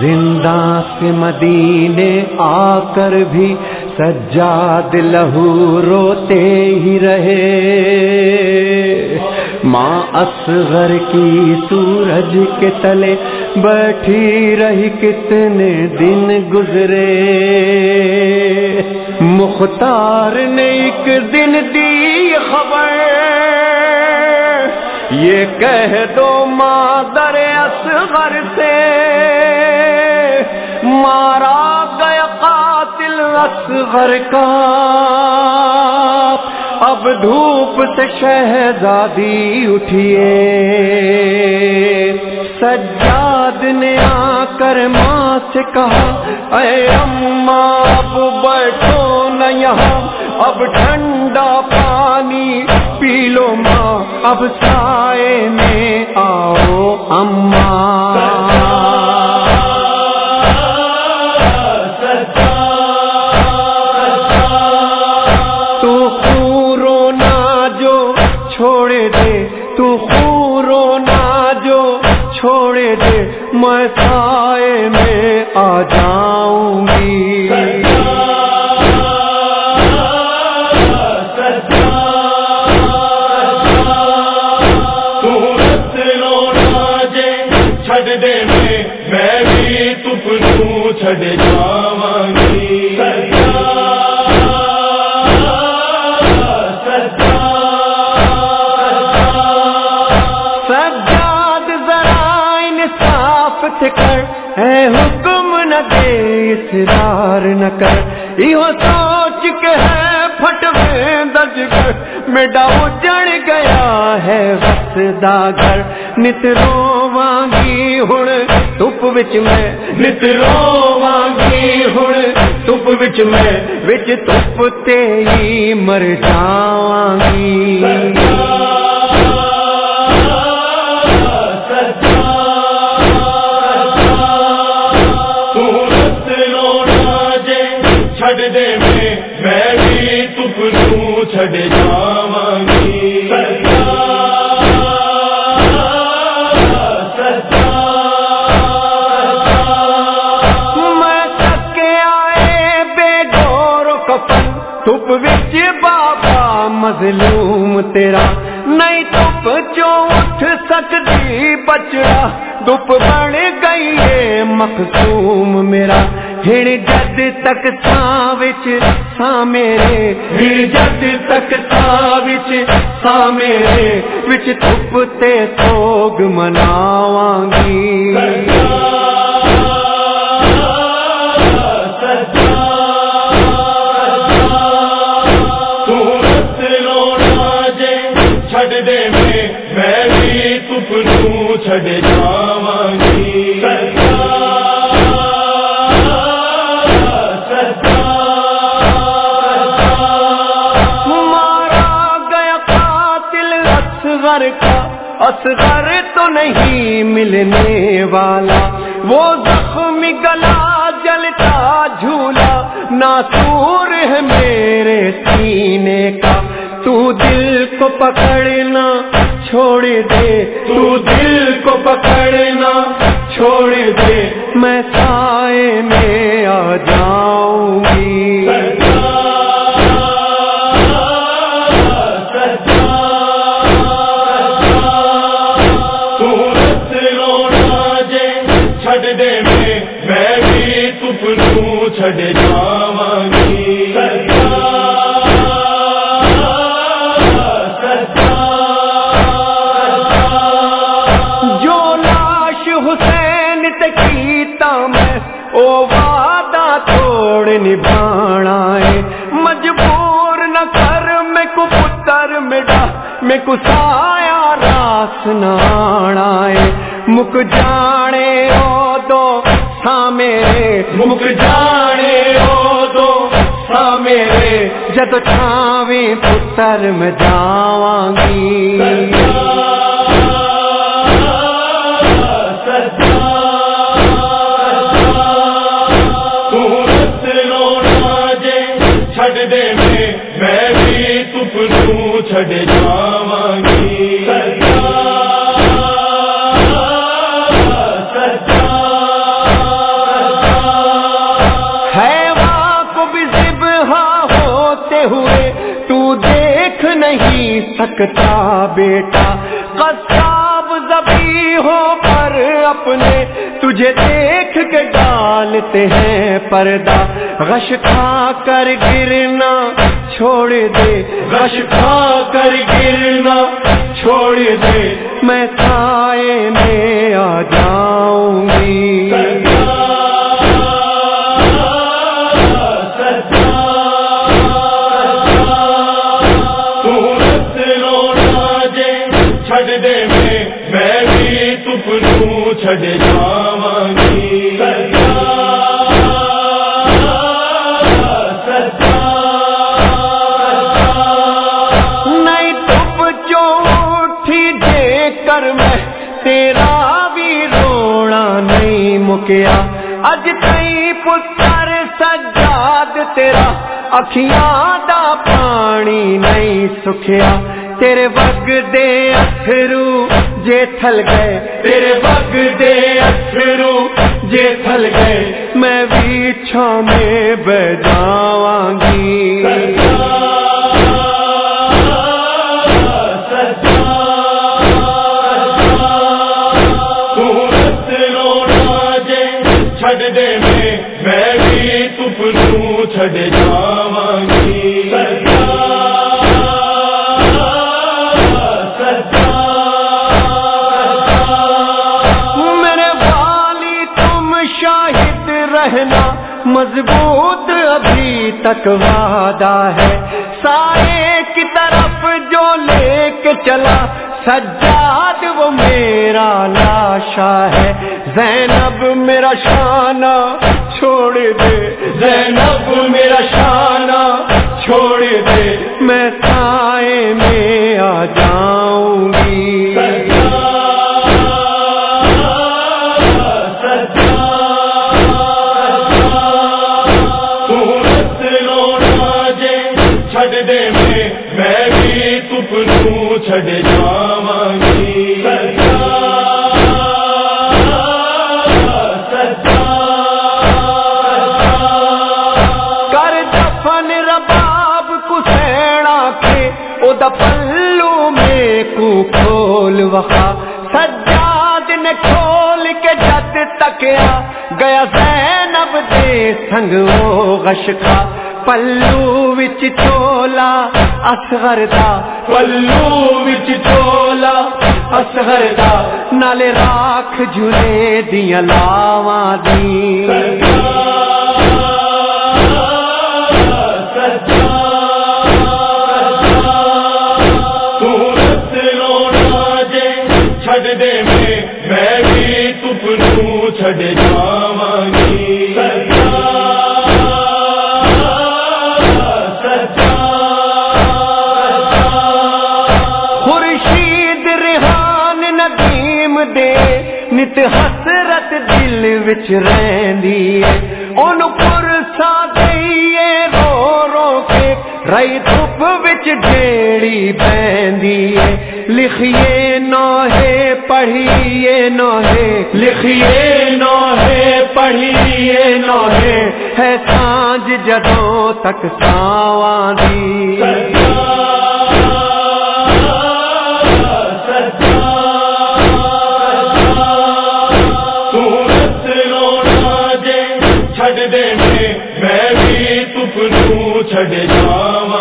زندہ سے مدینے آ کر بھی سجاد لہو روتے ہی رہے۔ ماں اصغر کی سورج کے تلے بیٹھی رہی کتنے دن گزرے۔ مختار نے ایک دن دی خبر یہ کہہ دو مادر اصغر سے، مارا گیا قاتل اصغر کا۔ اب دھوپ سے شہزادی اٹھیے۔ سجاد نے آ کر ماں سے کہا، اے اماں، اب بیٹھو نہ یہاں۔ اب ٹھنڈا پانی پی لو ماں، اب سائے میں آؤ اماں۔ تو جو چھوڑے دے، تو جو چھوڑے دے، میں سائے میں آ جاؤں گی۔ چھڈ جاواں گی سجاد ذرا انصاف کر، اے حکم نہ دے، اصرار نہ کر۔ یہ سوچ کے ہے پھٹ دج کر میڈا اجڑ گیا ہے وسدا گھر۔ نترو وانگی ہن تپ وچ میں نت نترو وانگی ہن تپ وچ میں وچ تپ تے مر جاواں چھڈ دے میں میں بھی تپ چھڈ جاواں گی تپ وچ بابا مظلوم تیرا نہیں تپ جو اٹھ سکتی بچڑا دپ بن گئی ہے مخصوم میرا ہن جد تک ساں وچ ساں میرے ہن جد تک ساں وچ ساں میرے وچ تپ تے سوگ مناواں گی تپ چھڈ جاواں مارا گیا قاتل اصغر کا۔ اصغر تو نہیں ملنے والا۔ وہ زخمی گلا جلتا جھولا۔ ناسور ہے میرے سینے کا۔ تو دل کو پکڑنا چھوڑ دے تو دل کو پکڑنا چھوڑ دے میں سائے میں کو پتر مڈا، میں کو سایا راس نانا مک جانے او دو سا مک جانے او دو سا جد چھاویں پتر میں جاواں گی قصاب زبی ہو پر اپنے تجھے دیکھ کے ڈالتے ہیں پردہ۔ غش کھا کر گرنا چھوڑ دے۔ غش کھا کر گرنا چھوڑ دے۔ میں سائے میں آ جاؤں گی۔ تیرا بھی رونا نہیں مکیا۔ اج کئی پتر سجاد تیرا، اکھیاں دا پانی نہیں سکھیا۔ تیرے وگ دے اتھرو جے تھل گئے۔ تیرے وگ دے اتھرو جے تھل گئے۔ میں بھی چھو میں بجاواں گی۔ رہنا مضبوط ابھی تک وعدہ ہے۔ سائے کی طرف جو لے کے چلا، سجاد وہ میرا لاشا ہے۔ زینب میرا شانہ چھوڑ دے۔ زینب میرا شانہ چھوڑ دے۔ جاواں رباب پلو میں کو کھول وخا سجاد نے کھول کے جت تکیا، گیا زینب دے سنگ وہ غشکا پلو وچ چولا اصغر دا پلو وچ چولا اصغر دا نالے راکھ جھلے دیاں لاواں دی چھڑ دے میں میں بھی تپلو چھڑ جاواں دل وچ رہندی ہے۔ اون پرسا دئیے رو رو کے رئی دھوپ وچ ڈھیڑی بہندی لکھیے نو ہے پڑھیے نو ہے لکھیے نو ہے پڑھیے نو ہے ہے سانج جدوں تک ساواں دی۔ چھڑ جاواں۔